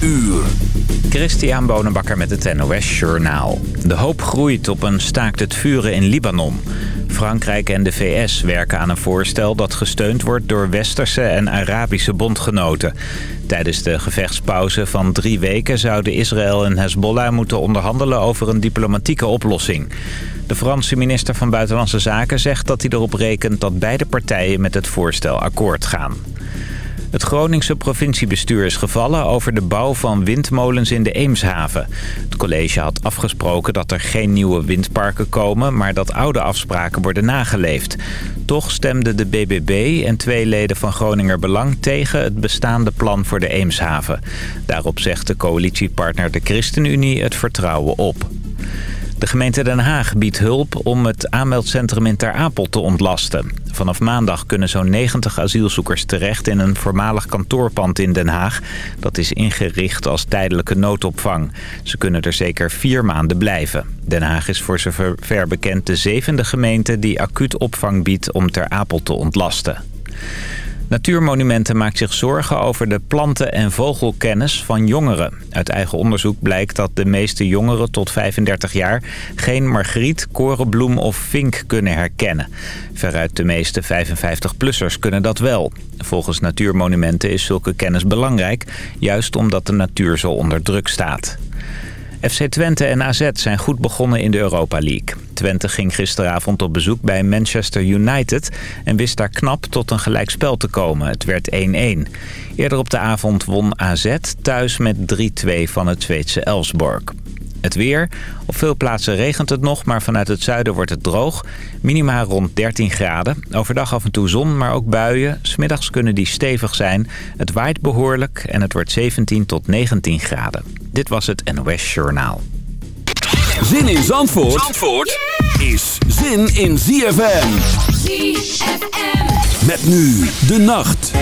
uur. Christian Bonenbakker met het NOS Journaal. De hoop groeit op een staakt het vuren in Libanon. Frankrijk en de VS werken aan een voorstel dat gesteund wordt door westerse en Arabische bondgenoten. Tijdens de gevechtspauze van drie weken zouden Israël en Hezbollah moeten onderhandelen over een diplomatieke oplossing. De Franse minister van Buitenlandse Zaken zegt dat hij erop rekent dat beide partijen met het voorstel akkoord gaan. Het Groningse provinciebestuur is gevallen over de bouw van windmolens in de Eemshaven. Het college had afgesproken dat er geen nieuwe windparken komen... maar dat oude afspraken worden nageleefd. Toch stemden de BBB en twee leden van Groninger Belang... tegen het bestaande plan voor de Eemshaven. Daarop zegt de coalitiepartner de ChristenUnie het vertrouwen op. De gemeente Den Haag biedt hulp om het aanmeldcentrum in Ter Apel te ontlasten. Vanaf maandag kunnen zo'n 90 asielzoekers terecht in een voormalig kantoorpand in Den Haag. Dat is ingericht als tijdelijke noodopvang. Ze kunnen er zeker vier maanden blijven. Den Haag is voor zover bekend de zevende gemeente die acuut opvang biedt om Ter Apel te ontlasten. Natuurmonumenten maakt zich zorgen over de planten- en vogelkennis van jongeren. Uit eigen onderzoek blijkt dat de meeste jongeren tot 35 jaar... geen margriet, korenbloem of vink kunnen herkennen. Veruit de meeste 55-plussers kunnen dat wel. Volgens Natuurmonumenten is zulke kennis belangrijk... juist omdat de natuur zo onder druk staat. FC Twente en AZ zijn goed begonnen in de Europa League. Twente ging gisteravond op bezoek bij Manchester United... en wist daar knap tot een gelijkspel te komen. Het werd 1-1. Eerder op de avond won AZ thuis met 3-2 van het Zweedse Elfsborg. Het weer. Op veel plaatsen regent het nog, maar vanuit het zuiden wordt het droog. Minima rond 13 graden. Overdag af en toe zon, maar ook buien. Smiddags kunnen die stevig zijn. Het waait behoorlijk en het wordt 17 tot 19 graden. Dit was het NOS Journaal. Zin in Zandvoort, Zandvoort is zin in ZFM. ZFM. Met nu de nacht.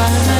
by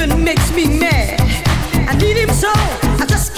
even makes me mad. I need him so I just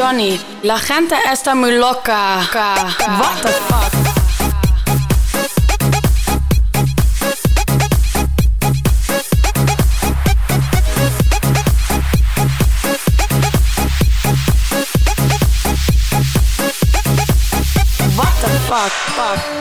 Johnny. La gente está muy loca. What the fuck? What fuck? fuck?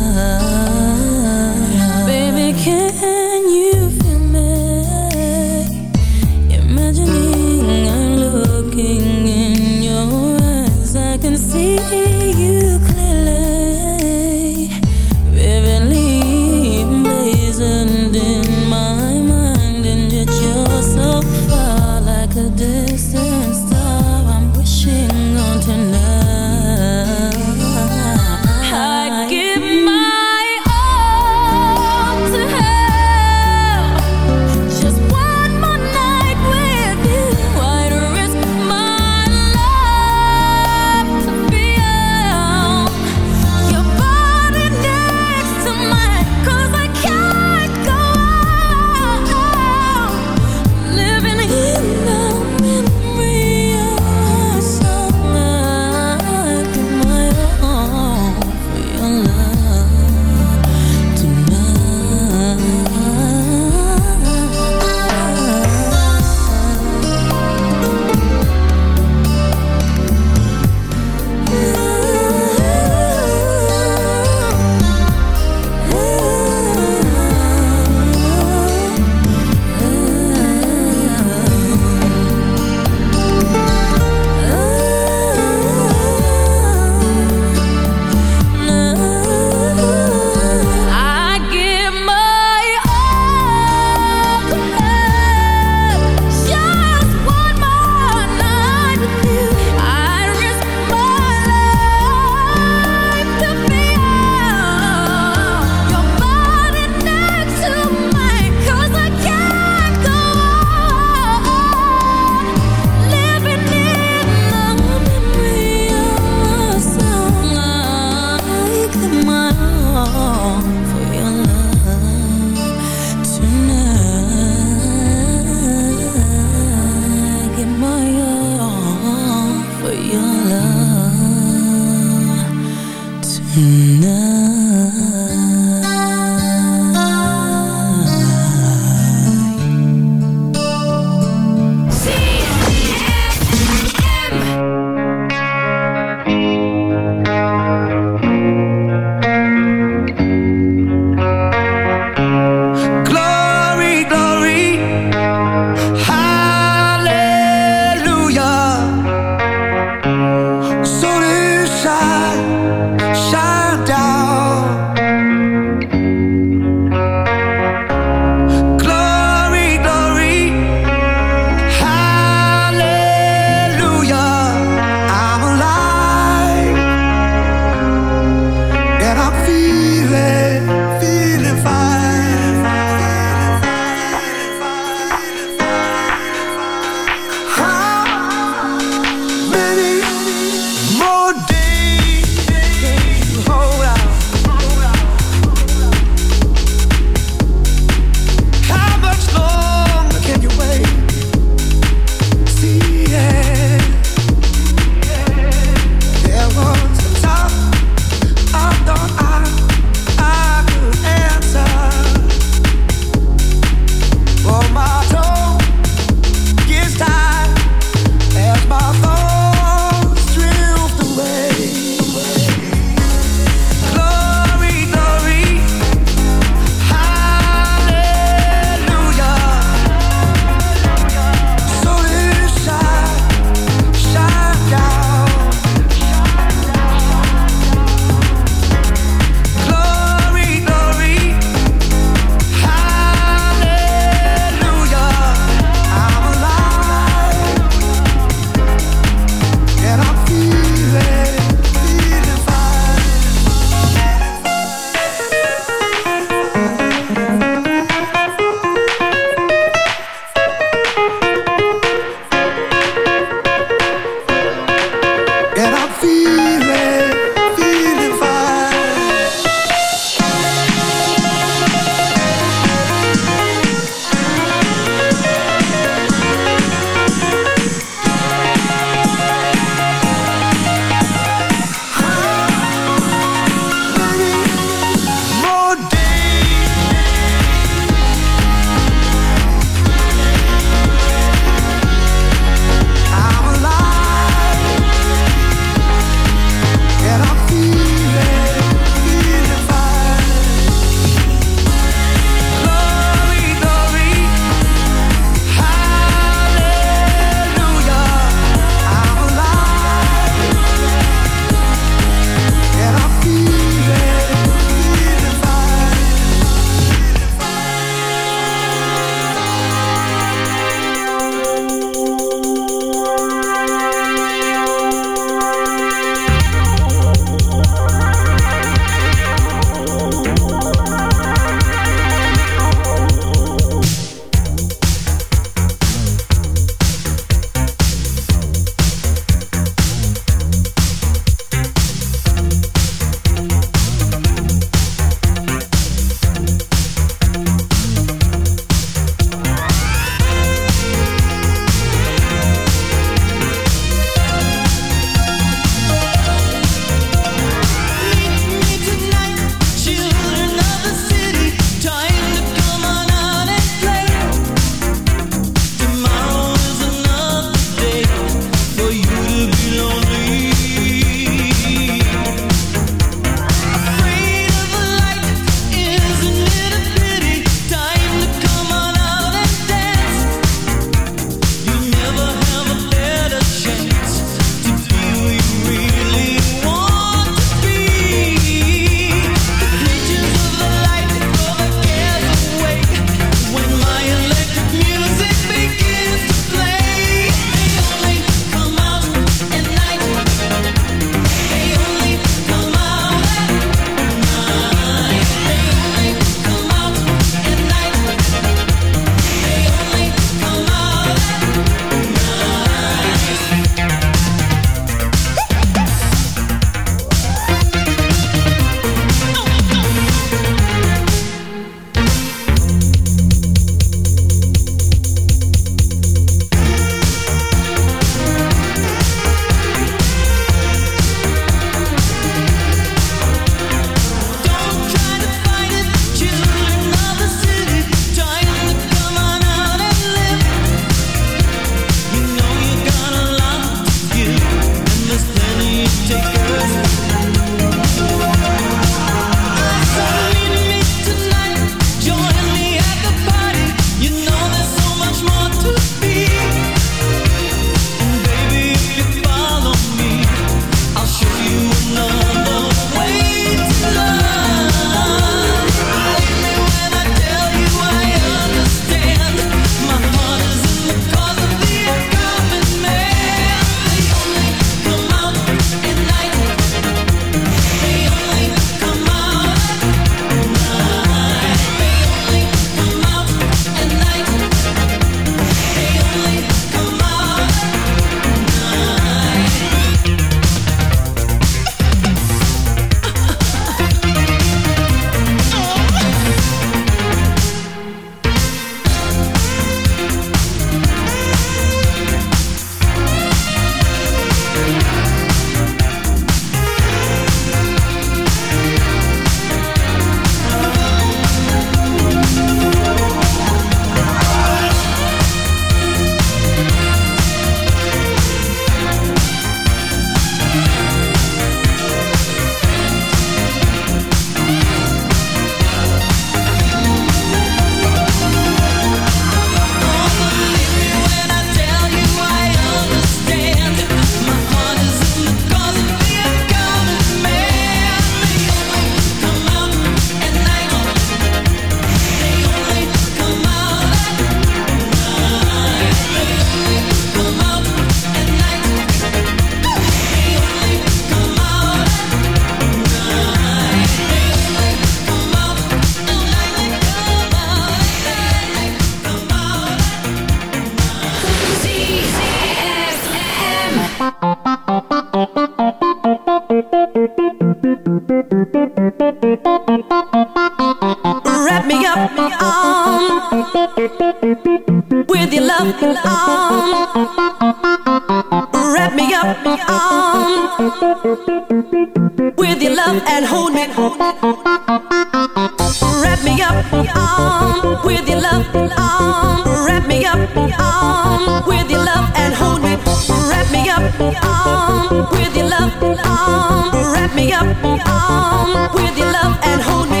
with your love and hold me.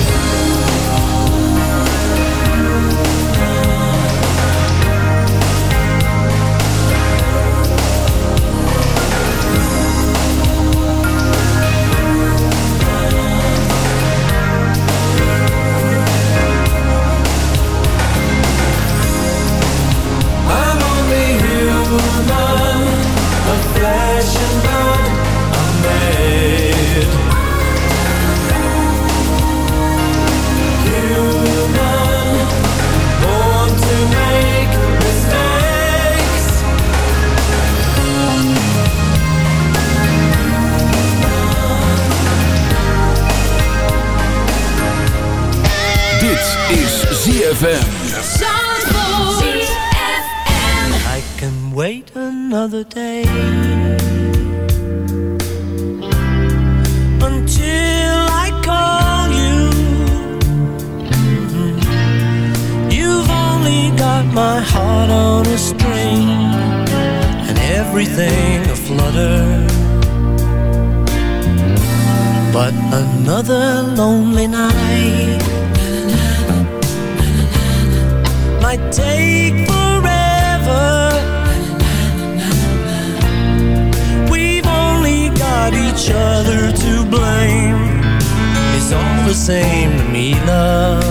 same to me, love.